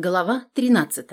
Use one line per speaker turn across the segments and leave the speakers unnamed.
Глава 13.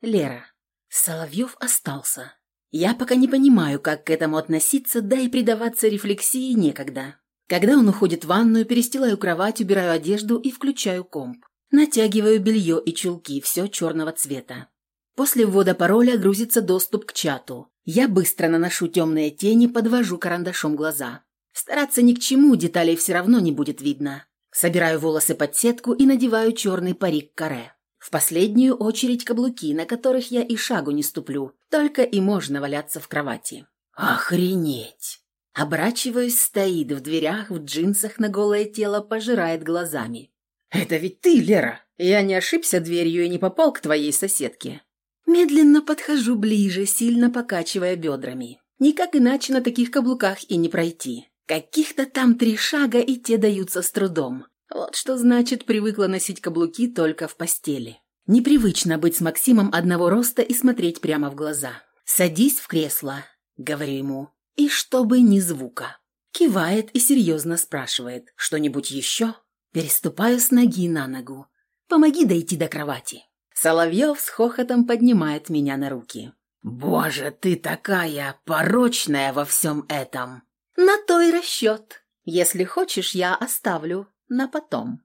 Лера. Соловьев остался. Я пока не понимаю, как к этому относиться, да и предаваться рефлексии некогда. Когда он уходит в ванную, перестилаю кровать, убираю одежду и включаю комп. Натягиваю белье и чулки, все черного цвета. После ввода пароля грузится доступ к чату. Я быстро наношу темные тени, подвожу карандашом глаза. Стараться ни к чему, деталей все равно не будет видно. Собираю волосы под сетку и надеваю черный парик каре. В последнюю очередь каблуки, на которых я и шагу не ступлю, только и можно валяться в кровати. Охренеть! Оборачиваюсь, стоит в дверях, в джинсах на голое тело, пожирает глазами. «Это ведь ты, Лера! Я не ошибся дверью и не попал к твоей соседке!» Медленно подхожу ближе, сильно покачивая бедрами. Никак иначе на таких каблуках и не пройти. Каких-то там три шага, и те даются с трудом. Вот что значит привыкла носить каблуки только в постели. Непривычно быть с Максимом одного роста и смотреть прямо в глаза. «Садись в кресло», — говорю ему, — «и чтобы ни звука». Кивает и серьезно спрашивает, что-нибудь еще? Переступаю с ноги на ногу. «Помоги дойти до кровати». Соловьев с хохотом поднимает меня на руки. «Боже, ты такая порочная во всем этом!» «На то и расчет. Если хочешь, я оставлю на потом».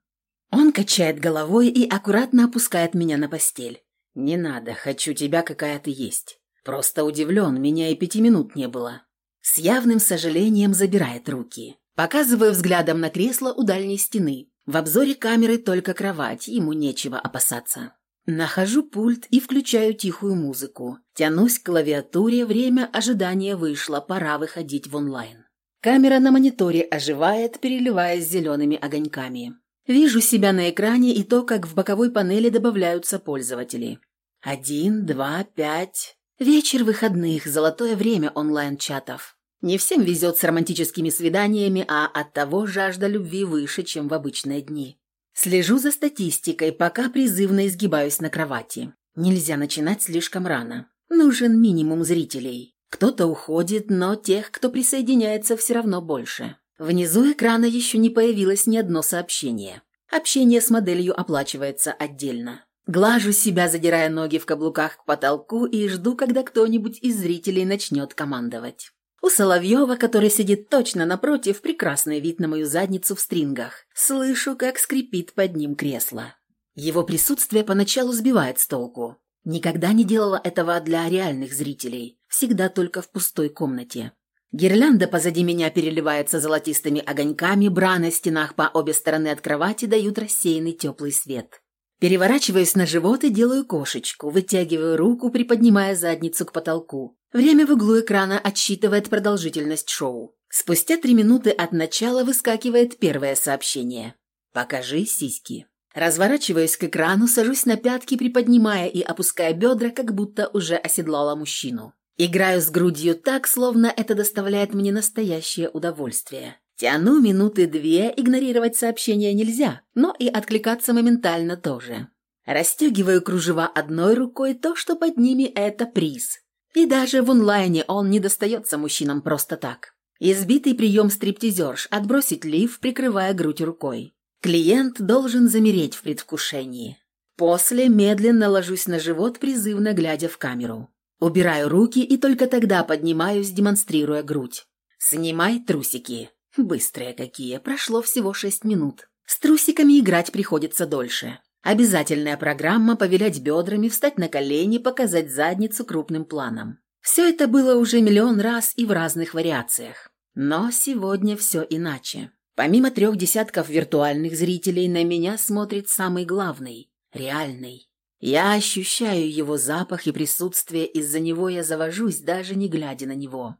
Он качает головой и аккуратно опускает меня на постель. «Не надо, хочу тебя, какая ты есть. Просто удивлен, меня и пяти минут не было». С явным сожалением забирает руки. Показываю взглядом на кресло у дальней стены. В обзоре камеры только кровать, ему нечего опасаться. Нахожу пульт и включаю тихую музыку. Тянусь к клавиатуре, время ожидания вышло, пора выходить в онлайн. Камера на мониторе оживает, переливаясь зелеными огоньками. Вижу себя на экране и то, как в боковой панели добавляются пользователи. Один, два, пять. Вечер выходных, золотое время онлайн-чатов. Не всем везет с романтическими свиданиями, а оттого жажда любви выше, чем в обычные дни. Слежу за статистикой, пока призывно изгибаюсь на кровати. Нельзя начинать слишком рано. Нужен минимум зрителей. Кто-то уходит, но тех, кто присоединяется, все равно больше. Внизу экрана еще не появилось ни одно сообщение. Общение с моделью оплачивается отдельно. Глажу себя, задирая ноги в каблуках к потолку и жду, когда кто-нибудь из зрителей начнет командовать. У Соловьева, который сидит точно напротив, прекрасный вид на мою задницу в стрингах. Слышу, как скрипит под ним кресло. Его присутствие поначалу сбивает с толку. Никогда не делала этого для реальных зрителей, всегда только в пустой комнате. Гирлянда позади меня переливается золотистыми огоньками, бра на стенах по обе стороны от кровати дают рассеянный теплый свет. Переворачиваюсь на живот и делаю кошечку, вытягиваю руку, приподнимая задницу к потолку. Время в углу экрана отсчитывает продолжительность шоу. Спустя три минуты от начала выскакивает первое сообщение. «Покажи сиськи». Разворачиваюсь к экрану, сажусь на пятки, приподнимая и опуская бедра, как будто уже оседлала мужчину. Играю с грудью так, словно это доставляет мне настоящее удовольствие. Тяну минуты две, игнорировать сообщения нельзя, но и откликаться моментально тоже. Растегиваю кружева одной рукой, то, что под ними это приз. И даже в онлайне он не достается мужчинам просто так. Избитый прием стриптизерш, отбросить лиф, прикрывая грудь рукой. Клиент должен замереть в предвкушении. После медленно ложусь на живот, призывно глядя в камеру. Убираю руки и только тогда поднимаюсь, демонстрируя грудь. «Снимай трусики». Быстрые какие, прошло всего шесть минут. С трусиками играть приходится дольше. Обязательная программа повилять бедрами, встать на колени, показать задницу крупным планом. Все это было уже миллион раз и в разных вариациях. Но сегодня все иначе. Помимо трех десятков виртуальных зрителей, на меня смотрит самый главный, реальный. Я ощущаю его запах и присутствие, из-за него я завожусь, даже не глядя на него.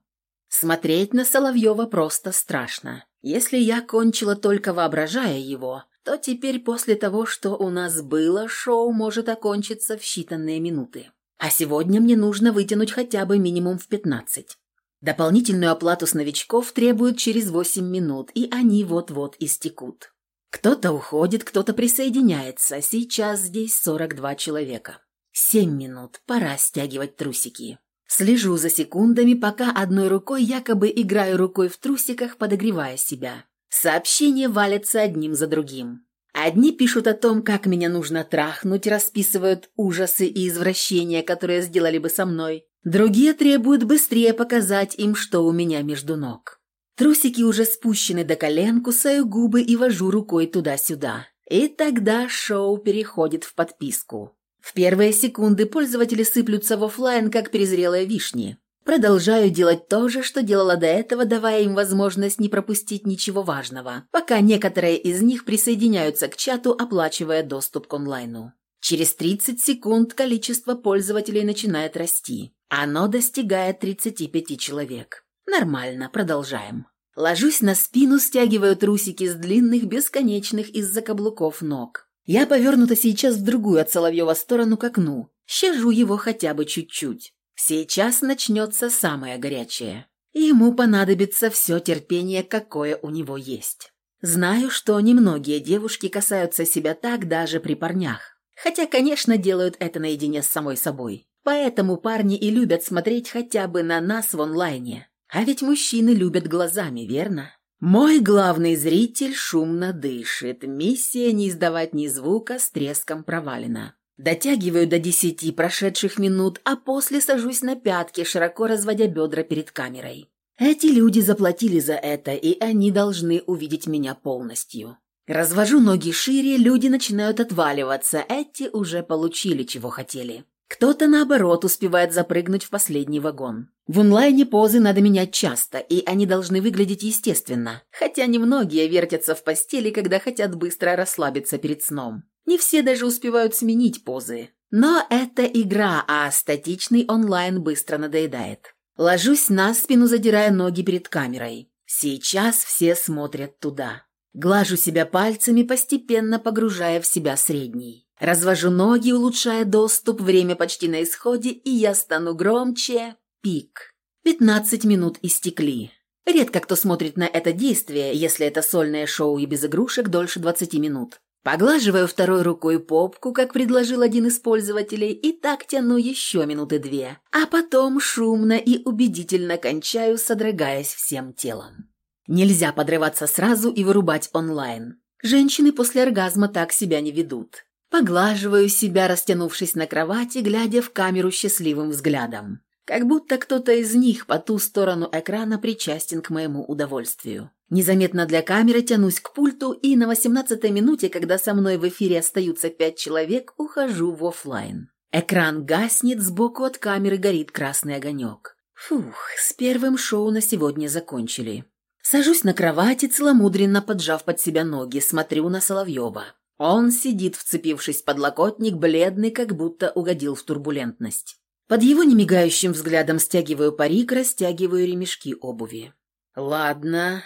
Смотреть на Соловьева просто страшно. Если я кончила только воображая его, то теперь после того, что у нас было, шоу может окончиться в считанные минуты. А сегодня мне нужно вытянуть хотя бы минимум в пятнадцать. Дополнительную оплату с новичков требуют через 8 минут, и они вот-вот истекут. Кто-то уходит, кто-то присоединяется. Сейчас здесь 42 человека. 7 минут. Пора стягивать трусики. Слежу за секундами, пока одной рукой якобы играю рукой в трусиках, подогревая себя. Сообщения валятся одним за другим. Одни пишут о том, как меня нужно трахнуть, расписывают ужасы и извращения, которые сделали бы со мной. Другие требуют быстрее показать им, что у меня между ног. Трусики уже спущены до колен, кусаю губы и вожу рукой туда-сюда. И тогда шоу переходит в подписку. В первые секунды пользователи сыплются в офлайн, как перезрелые вишни. Продолжаю делать то же, что делала до этого, давая им возможность не пропустить ничего важного, пока некоторые из них присоединяются к чату, оплачивая доступ к онлайну. Через 30 секунд количество пользователей начинает расти. Оно достигает 35 человек. Нормально, продолжаем. Ложусь на спину, стягиваю трусики с длинных, бесконечных из-за каблуков ног. Я повернута сейчас в другую от Соловьева сторону к окну. Щажу его хотя бы чуть-чуть. Сейчас начнется самое горячее. Ему понадобится все терпение, какое у него есть. Знаю, что немногие девушки касаются себя так даже при парнях. Хотя, конечно, делают это наедине с самой собой. Поэтому парни и любят смотреть хотя бы на нас в онлайне. А ведь мужчины любят глазами, верно? Мой главный зритель шумно дышит. Миссия не издавать ни звука с треском провалена. Дотягиваю до десяти прошедших минут, а после сажусь на пятки, широко разводя бедра перед камерой. Эти люди заплатили за это, и они должны увидеть меня полностью. Развожу ноги шире, люди начинают отваливаться, эти уже получили, чего хотели. Кто-то, наоборот, успевает запрыгнуть в последний вагон. В онлайне позы надо менять часто, и они должны выглядеть естественно, хотя немногие вертятся в постели, когда хотят быстро расслабиться перед сном. Не все даже успевают сменить позы. Но это игра, а статичный онлайн быстро надоедает. Ложусь на спину, задирая ноги перед камерой. Сейчас все смотрят туда. Глажу себя пальцами, постепенно погружая в себя средний. Развожу ноги, улучшая доступ, время почти на исходе, и я стану громче. Пик. Пятнадцать минут истекли. Редко кто смотрит на это действие, если это сольное шоу и без игрушек дольше двадцати минут. Поглаживаю второй рукой попку, как предложил один из пользователей, и так тяну еще минуты две. А потом шумно и убедительно кончаю, содрогаясь всем телом. Нельзя подрываться сразу и вырубать онлайн. Женщины после оргазма так себя не ведут. Поглаживаю себя, растянувшись на кровати, глядя в камеру счастливым взглядом. Как будто кто-то из них по ту сторону экрана причастен к моему удовольствию. Незаметно для камеры тянусь к пульту и на 18-й минуте, когда со мной в эфире остаются пять человек, ухожу в офлайн. Экран гаснет, сбоку от камеры горит красный огонек. Фух, с первым шоу на сегодня закончили. Сажусь на кровати, целомудренно поджав под себя ноги, смотрю на Соловьева. Он сидит, вцепившись в подлокотник, бледный, как будто угодил в турбулентность. Под его немигающим взглядом стягиваю парик, растягиваю ремешки обуви. «Ладно,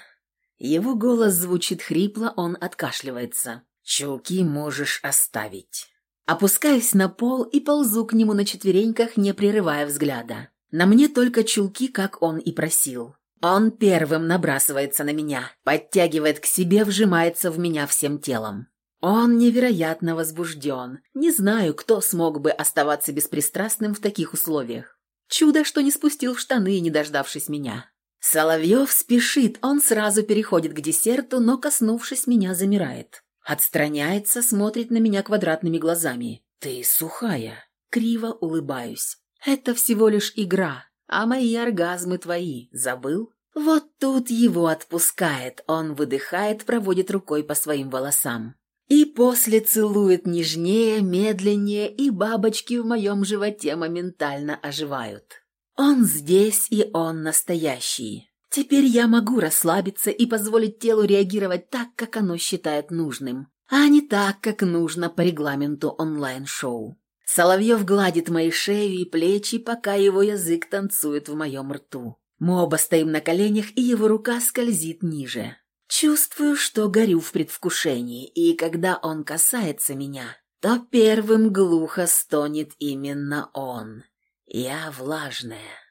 его голос звучит хрипло, он откашливается. «Чулки можешь оставить». Опускаюсь на пол и ползу к нему на четвереньках, не прерывая взгляда. На мне только чулки, как он и просил. Он первым набрасывается на меня, подтягивает к себе, вжимается в меня всем телом. Он невероятно возбужден. Не знаю, кто смог бы оставаться беспристрастным в таких условиях. Чудо, что не спустил в штаны, не дождавшись меня. Соловьев спешит, он сразу переходит к десерту, но, коснувшись меня, замирает. Отстраняется, смотрит на меня квадратными глазами. «Ты сухая». Криво улыбаюсь. «Это всего лишь игра, а мои оргазмы твои. Забыл?» Вот тут его отпускает, он выдыхает, проводит рукой по своим волосам. И после целует нежнее, медленнее, и бабочки в моем животе моментально оживают. Он здесь, и он настоящий. Теперь я могу расслабиться и позволить телу реагировать так, как оно считает нужным, а не так, как нужно по регламенту онлайн-шоу. Соловьев гладит мои шею и плечи, пока его язык танцует в моем рту. Мы оба стоим на коленях, и его рука скользит ниже. Чувствую, что горю в предвкушении, и когда он касается меня, то первым глухо стонет именно он. Я влажная.